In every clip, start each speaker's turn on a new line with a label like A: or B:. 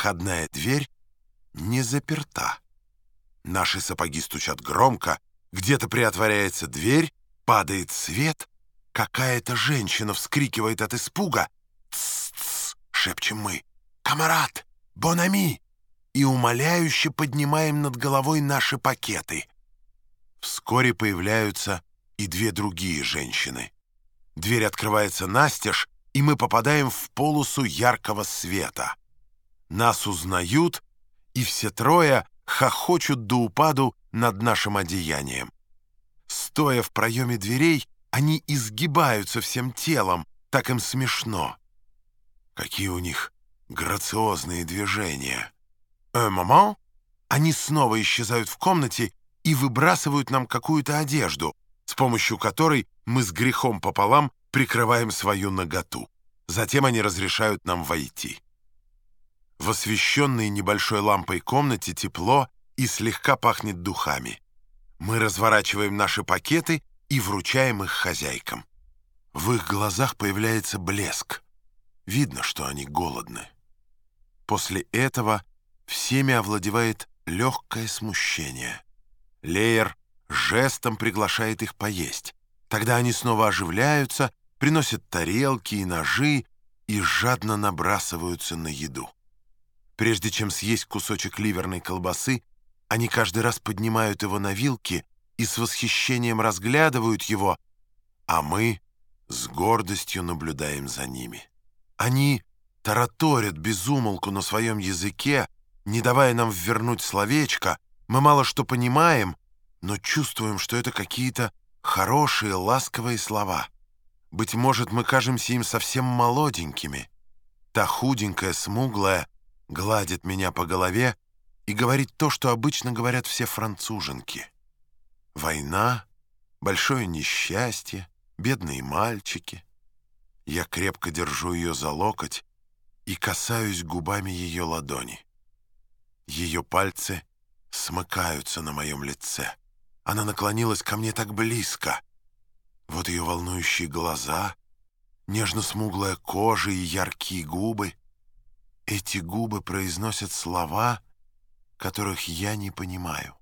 A: входная дверь не заперта. Наши сапоги стучат громко, где-то приотворяется дверь, падает свет, какая-то женщина вскрикивает от испуга. «Тс-тс!» — шепчем мы. «Камарат! Бонами!» И умоляюще поднимаем над головой наши пакеты. Вскоре появляются и две другие женщины. Дверь открывается настежь, и мы попадаем в полосу яркого света. Нас узнают, и все трое хохочут до упаду над нашим одеянием. Стоя в проеме дверей, они изгибаются всем телом, так им смешно. Какие у них грациозные движения. «Э, мама?» Они снова исчезают в комнате и выбрасывают нам какую-то одежду, с помощью которой мы с грехом пополам прикрываем свою наготу. Затем они разрешают нам войти. В освещенной небольшой лампой комнате тепло и слегка пахнет духами. Мы разворачиваем наши пакеты и вручаем их хозяйкам. В их глазах появляется блеск. Видно, что они голодны. После этого всеми овладевает легкое смущение. Леер жестом приглашает их поесть. Тогда они снова оживляются, приносят тарелки и ножи и жадно набрасываются на еду. Прежде чем съесть кусочек ливерной колбасы, они каждый раз поднимают его на вилки и с восхищением разглядывают его, а мы с гордостью наблюдаем за ними. Они тараторят безумолку на своем языке, не давая нам вернуть словечко, мы мало что понимаем, но чувствуем, что это какие-то хорошие, ласковые слова. Быть может, мы кажемся им совсем молоденькими. Та худенькая, смуглая гладит меня по голове и говорит то, что обычно говорят все француженки. Война, большое несчастье, бедные мальчики. Я крепко держу ее за локоть и касаюсь губами ее ладони. Ее пальцы смыкаются на моем лице. Она наклонилась ко мне так близко. Вот ее волнующие глаза, нежно-смуглая кожа и яркие губы. Эти губы произносят слова, которых я не понимаю.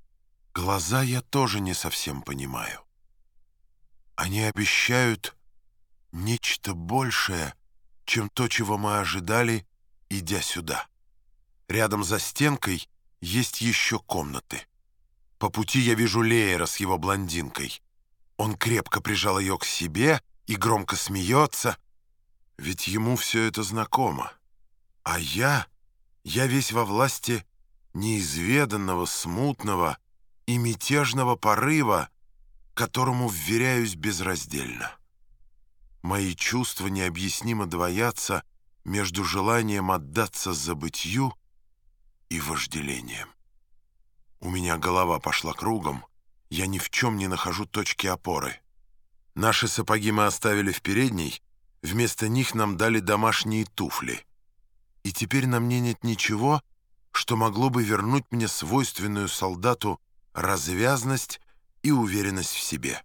A: Глаза я тоже не совсем понимаю. Они обещают нечто большее, чем то, чего мы ожидали, идя сюда. Рядом за стенкой есть еще комнаты. По пути я вижу Леера с его блондинкой. Он крепко прижал ее к себе и громко смеется, ведь ему все это знакомо. А я, я весь во власти неизведанного, смутного и мятежного порыва, которому вверяюсь безраздельно. Мои чувства необъяснимо двоятся между желанием отдаться забытью и вожделением. У меня голова пошла кругом, я ни в чем не нахожу точки опоры. Наши сапоги мы оставили в передней, вместо них нам дали домашние туфли. И теперь на мне нет ничего, что могло бы вернуть мне свойственную солдату развязность и уверенность в себе.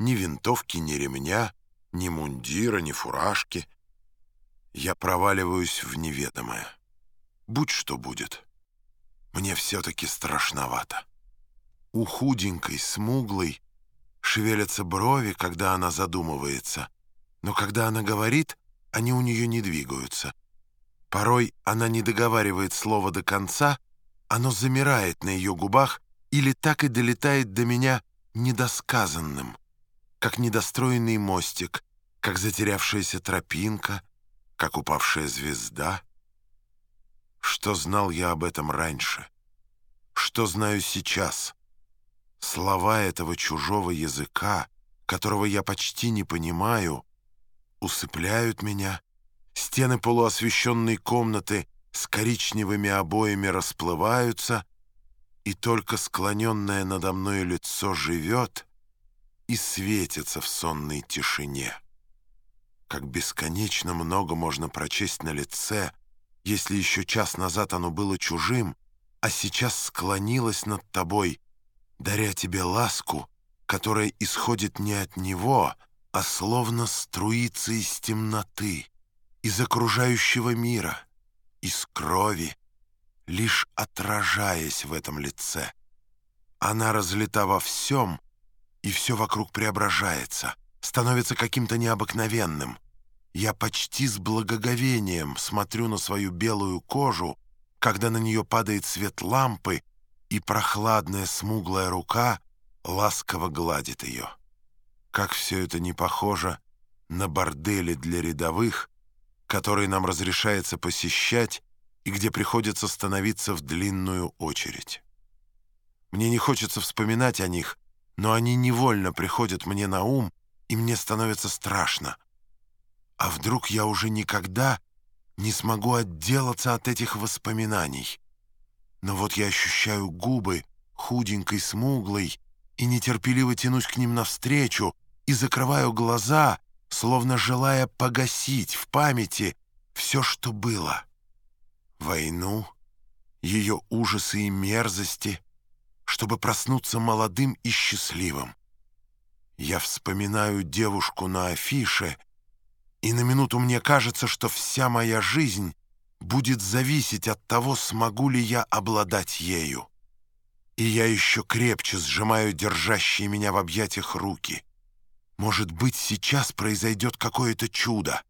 A: Ни винтовки, ни ремня, ни мундира, ни фуражки. Я проваливаюсь в неведомое. Будь что будет. Мне все-таки страшновато. У худенькой, смуглой шевелятся брови, когда она задумывается, но когда она говорит, они у нее не двигаются. Порой она не договаривает слово до конца, оно замирает на ее губах или так и долетает до меня недосказанным, как недостроенный мостик, как затерявшаяся тропинка, как упавшая звезда — что знал я об этом раньше? Что знаю сейчас? Слова этого чужого языка, которого я почти не понимаю, усыпляют меня. Стены полуосвещенной комнаты с коричневыми обоями расплываются, и только склоненное надо мной лицо живет и светится в сонной тишине. Как бесконечно много можно прочесть на лице — если еще час назад оно было чужим, а сейчас склонилось над тобой, даря тебе ласку, которая исходит не от него, а словно струится из темноты, из окружающего мира, из крови, лишь отражаясь в этом лице. Она разлита во всем, и все вокруг преображается, становится каким-то необыкновенным. Я почти с благоговением смотрю на свою белую кожу, когда на нее падает свет лампы, и прохладная смуглая рука ласково гладит ее. Как все это не похоже на бордели для рядовых, которые нам разрешается посещать и где приходится становиться в длинную очередь. Мне не хочется вспоминать о них, но они невольно приходят мне на ум, и мне становится страшно. А вдруг я уже никогда не смогу отделаться от этих воспоминаний? Но вот я ощущаю губы, худенькой, смуглой, и нетерпеливо тянусь к ним навстречу, и закрываю глаза, словно желая погасить в памяти все, что было. Войну, ее ужасы и мерзости, чтобы проснуться молодым и счастливым. Я вспоминаю девушку на афише, и на минуту мне кажется, что вся моя жизнь будет зависеть от того, смогу ли я обладать ею. И я еще крепче сжимаю держащие меня в объятиях руки — может быть, сейчас произойдет какое-то чудо.